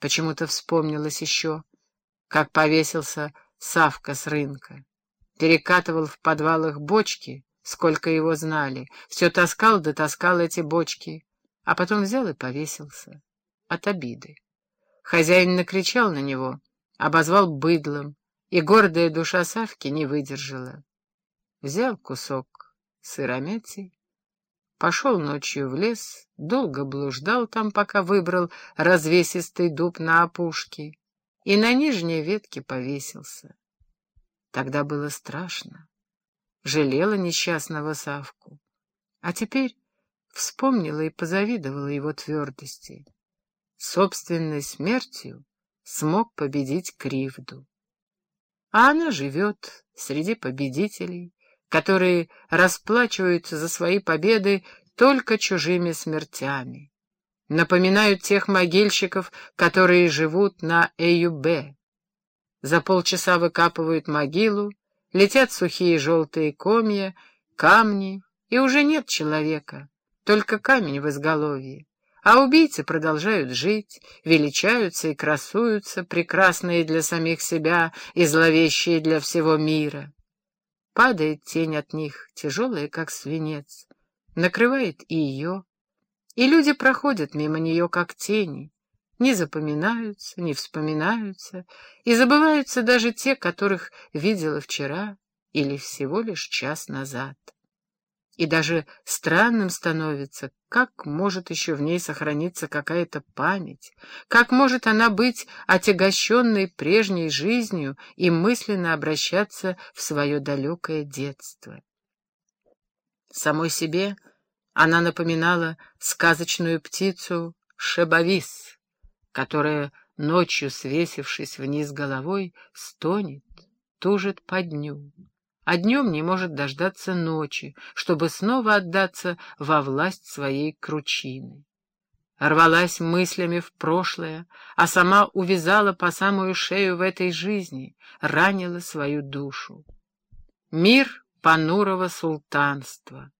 Почему-то вспомнилось еще, как повесился Савка с рынка. Перекатывал в подвалах бочки, сколько его знали. Все таскал да таскал эти бочки, а потом взял и повесился. От обиды. Хозяин накричал на него, обозвал быдлом, и гордая душа Савки не выдержала. Взял кусок сыромятий, пошел ночью в лес, долго блуждал там, пока выбрал развесистый дуб на опушке, и на нижней ветке повесился. Тогда было страшно, жалела несчастного Савку, а теперь вспомнила и позавидовала его твердости. Собственной смертью смог победить кривду. А она живет среди победителей, которые расплачиваются за свои победы только чужими смертями. Напоминают тех могильщиков, которые живут на Эюбе. За полчаса выкапывают могилу, летят сухие желтые комья, камни, и уже нет человека, только камень в изголовье. А убийцы продолжают жить, величаются и красуются, прекрасные для самих себя и зловещие для всего мира. Падает тень от них, тяжелая, как свинец, накрывает и ее, и люди проходят мимо нее, как тени, не запоминаются, не вспоминаются, и забываются даже те, которых видела вчера или всего лишь час назад. И даже странным становится, как может еще в ней сохраниться какая-то память, как может она быть отягощенной прежней жизнью и мысленно обращаться в свое далекое детство. Самой себе она напоминала сказочную птицу Шебавис, которая, ночью свесившись вниз головой, стонет, тужит по дню а днем не может дождаться ночи, чтобы снова отдаться во власть своей кручины. Рвалась мыслями в прошлое, а сама увязала по самую шею в этой жизни, ранила свою душу. Мир понурого султанства.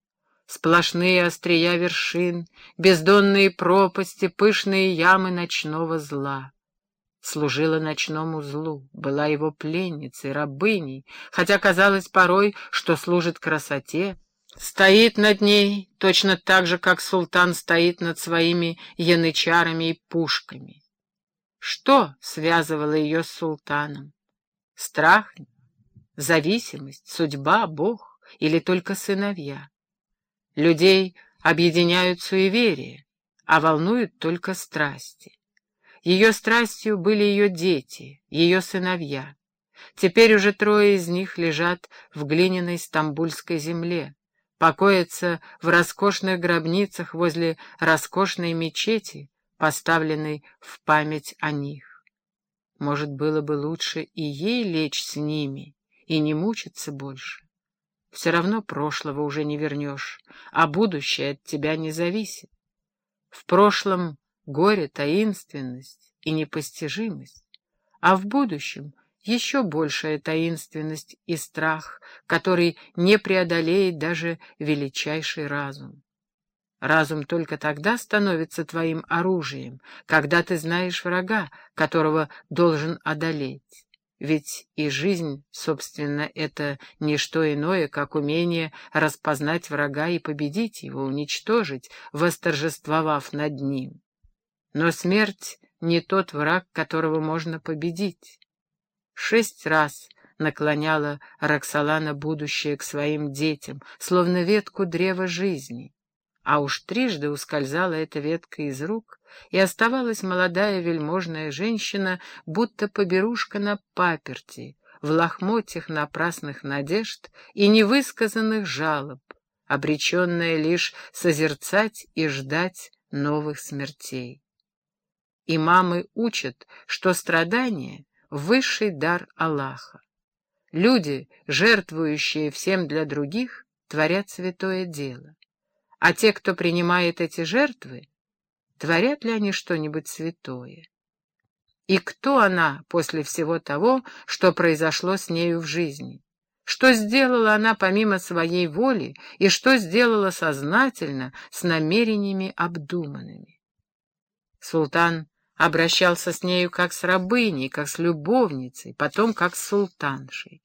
Сплошные острия вершин, бездонные пропасти, пышные ямы ночного зла служила ночному злу, была его пленницей, рабыней, хотя казалось порой, что служит красоте, стоит над ней точно так же, как султан стоит над своими янычарами и пушками. Что связывало ее с султаном? Страх, зависимость, судьба, Бог или только сыновья? Людей объединяют суеверия, а волнуют только страсти. Ее страстью были ее дети, ее сыновья. Теперь уже трое из них лежат в глиняной стамбульской земле, покоятся в роскошных гробницах возле роскошной мечети, поставленной в память о них. Может, было бы лучше и ей лечь с ними и не мучиться больше. Все равно прошлого уже не вернешь, а будущее от тебя не зависит. В прошлом горе, таинственность и непостижимость, а в будущем еще большая таинственность и страх, который не преодолеет даже величайший разум. Разум только тогда становится твоим оружием, когда ты знаешь врага, которого должен одолеть. Ведь и жизнь, собственно, это не что иное, как умение распознать врага и победить его, уничтожить, восторжествовав над ним. Но смерть не тот враг, которого можно победить. Шесть раз наклоняла Роксолана будущее к своим детям, словно ветку древа жизни. А уж трижды ускользала эта ветка из рук, и оставалась молодая вельможная женщина, будто поберушка на паперти, в лохмотьях напрасных надежд и невысказанных жалоб, обреченная лишь созерцать и ждать новых смертей. И мамы учат, что страдание — высший дар Аллаха. Люди, жертвующие всем для других, творят святое дело. А те, кто принимает эти жертвы, творят ли они что-нибудь святое? И кто она после всего того, что произошло с нею в жизни? Что сделала она помимо своей воли и что сделала сознательно с намерениями обдуманными? Султан обращался с нею как с рабыней, как с любовницей, потом как с султаншей.